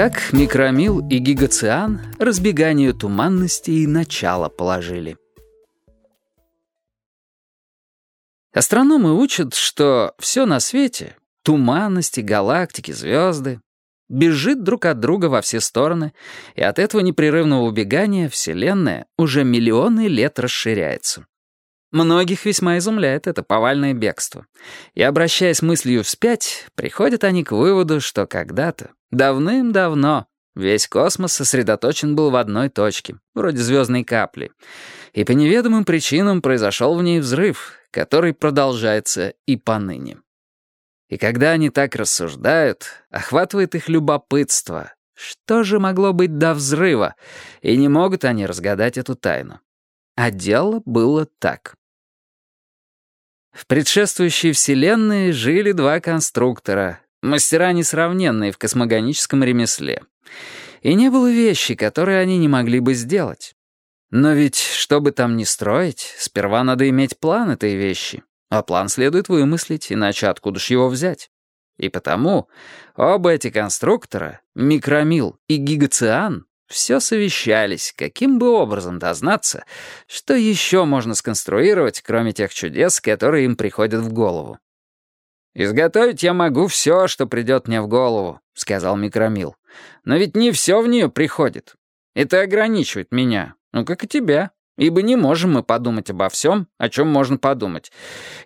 Как микромил и гигациан разбеганию туманности и начало положили. Астрономы учат, что все на свете — туманности, галактики, звезды — бежит друг от друга во все стороны, и от этого непрерывного убегания Вселенная уже миллионы лет расширяется. Многих весьма изумляет это повальное бегство. И, обращаясь мыслью вспять, приходят они к выводу, что когда-то, давным-давно, весь космос сосредоточен был в одной точке, вроде звездной капли, и по неведомым причинам произошел в ней взрыв, который продолжается и поныне. И когда они так рассуждают, охватывает их любопытство. Что же могло быть до взрыва? И не могут они разгадать эту тайну. А дело было так. В предшествующей вселенной жили два конструктора, мастера несравненные в космогоническом ремесле. И не было вещи, которые они не могли бы сделать. Но ведь, чтобы там ни строить, сперва надо иметь план этой вещи. А план следует вымыслить, иначе откуда ж его взять? И потому оба эти конструктора, Микромил и Гигациан, все совещались, каким бы образом дознаться, что еще можно сконструировать, кроме тех чудес, которые им приходят в голову. «Изготовить я могу все, что придет мне в голову», — сказал Микромил. «Но ведь не все в нее приходит. Это ограничивает меня, ну, как и тебя. Ибо не можем мы подумать обо всем, о чем можно подумать.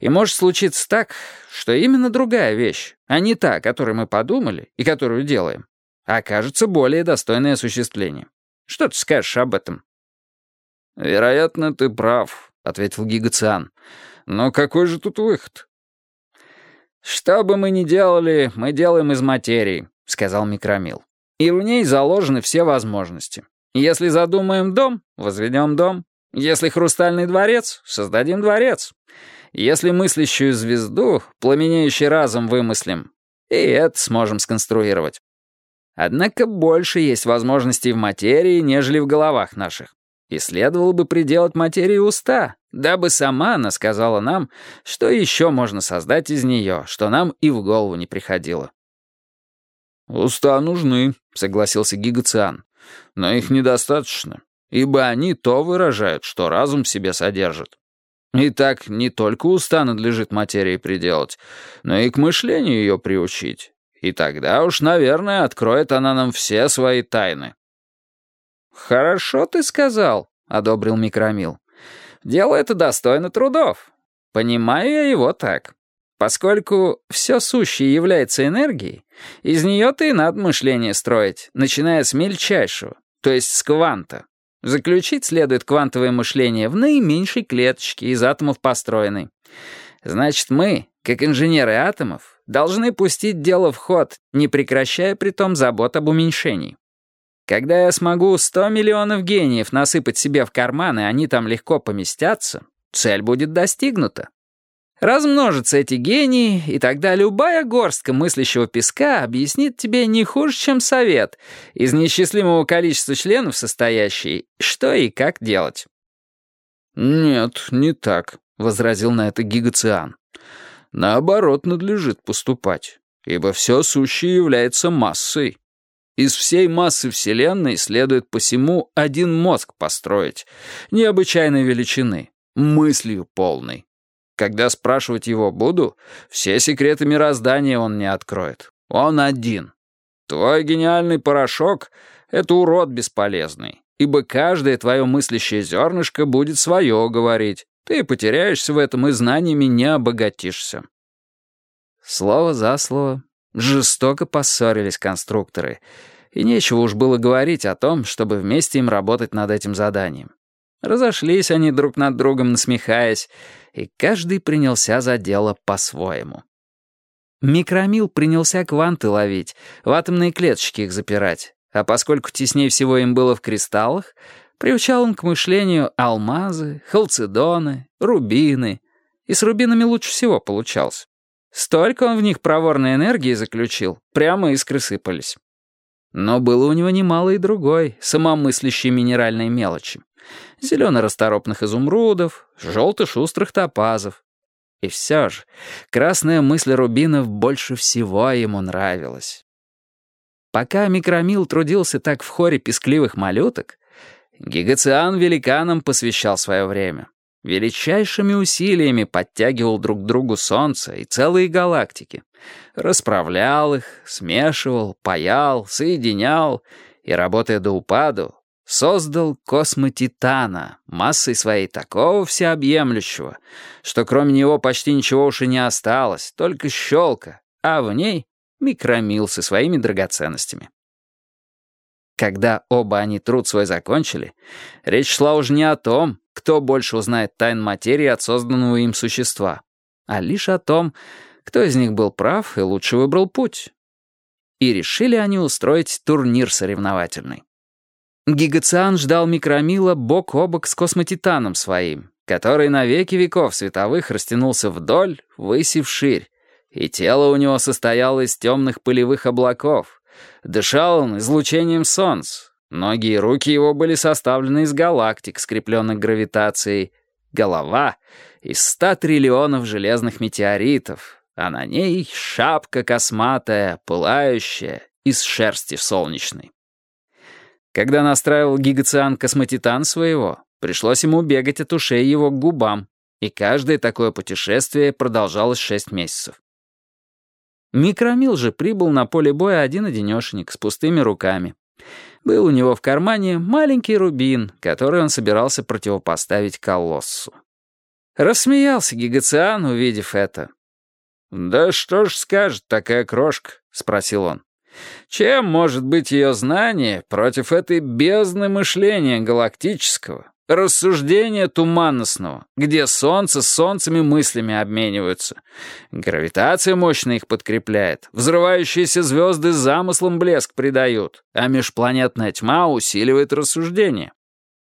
И может случиться так, что именно другая вещь, а не та, о которой мы подумали и которую делаем, окажется более достойной осуществления. Что ты скажешь об этом?» «Вероятно, ты прав», — ответил Гигациан. «Но какой же тут выход?» «Что бы мы ни делали, мы делаем из материи», — сказал Микромил. «И в ней заложены все возможности. Если задумаем дом, возведем дом. Если хрустальный дворец, создадим дворец. Если мыслящую звезду, пламенеющий разум вымыслим, и это сможем сконструировать. Однако больше есть возможностей в материи, нежели в головах наших. И следовало бы приделать материи уста, дабы сама она сказала нам, что еще можно создать из нее, что нам и в голову не приходило. «Уста нужны», — согласился Гигациан. «Но их недостаточно, ибо они то выражают, что разум в себе содержит. И так не только уста надлежит материи приделать, но и к мышлению ее приучить, и тогда уж, наверное, откроет она нам все свои тайны». «Хорошо ты сказал», — одобрил Микромил. «Дело это достойно трудов. Понимаю я его так. Поскольку все сущее является энергией, из нее-то и надо мышление строить, начиная с мельчайшего, то есть с кванта. Заключить следует квантовое мышление в наименьшей клеточке из атомов построенной. Значит, мы, как инженеры атомов, должны пустить дело в ход, не прекращая при том забот об уменьшении. Когда я смогу 100 миллионов гениев насыпать себе в карманы, они там легко поместятся, цель будет достигнута. Размножатся эти гении, и тогда любая горстка мыслящего песка объяснит тебе не хуже, чем совет, из неисчислимого количества членов состоящий, что и как делать. «Нет, не так», — возразил на это Гигациан. Наоборот надлежит поступать, ибо все сущее является массой. Из всей массы Вселенной следует посему один мозг построить, необычайной величины, мыслью полной. Когда спрашивать его буду, все секреты мироздания он не откроет. Он один. Твой гениальный порошок — это урод бесполезный, ибо каждое твое мыслящее зернышко будет свое говорить, ты потеряешься в этом и знаниями не обогатишься. Слово за слово. Жестоко поссорились конструкторы. И нечего уж было говорить о том, чтобы вместе им работать над этим заданием. Разошлись они друг над другом, насмехаясь, и каждый принялся за дело по-своему. Микромил принялся кванты ловить, в атомные клеточки их запирать, а поскольку теснее всего им было в кристаллах, Приучал он к мышлению алмазы, халцедоны, рубины. И с рубинами лучше всего получался. Столько он в них проворной энергии заключил, прямо искры сыпались. Но было у него немало и другой, самомыслящей минеральной мелочи. Зелено-расторопных изумрудов, желто-шустрых топазов. И все же, красная мысль рубинов больше всего ему нравилась. пока Микромил трудился так в хоре пескливых малюток, Гигациан великанам посвящал свое время. Величайшими усилиями подтягивал друг к другу Солнце и целые галактики. Расправлял их, смешивал, паял, соединял и, работая до упаду, создал космотитана массой своей такого всеобъемлющего, что кроме него почти ничего уж и не осталось, только щелка, а в ней микромил со своими драгоценностями. Когда оба они труд свой закончили, речь шла уже не о том, кто больше узнает тайн материи от созданного им существа, а лишь о том, кто из них был прав и лучше выбрал путь. И решили они устроить турнир соревновательный. Гигациан ждал Микромила бок о бок с космотитаном своим, который на веки веков световых растянулся вдоль, выси вширь, и тело у него состояло из темных пылевых облаков. Дышал он излучением солнца. Ноги и руки его были составлены из галактик, скрепленных гравитацией. Голова — из ста триллионов железных метеоритов, а на ней шапка косматая, пылающая, из шерсти солнечной. Когда настраивал гигациан космотитан своего, пришлось ему бегать от ушей его к губам, и каждое такое путешествие продолжалось шесть месяцев. Микромил же прибыл на поле боя один-одинешенек с пустыми руками. Был у него в кармане маленький рубин, который он собирался противопоставить колоссу. Рассмеялся Гигациан, увидев это. «Да что ж скажет такая крошка?» — спросил он. Чем может быть ее знание против этой бездны мышления галактического, рассуждения туманностного, где солнце с солнцами мыслями обмениваются? Гравитация мощно их подкрепляет, взрывающиеся звезды замыслом блеск придают, а межпланетная тьма усиливает рассуждение.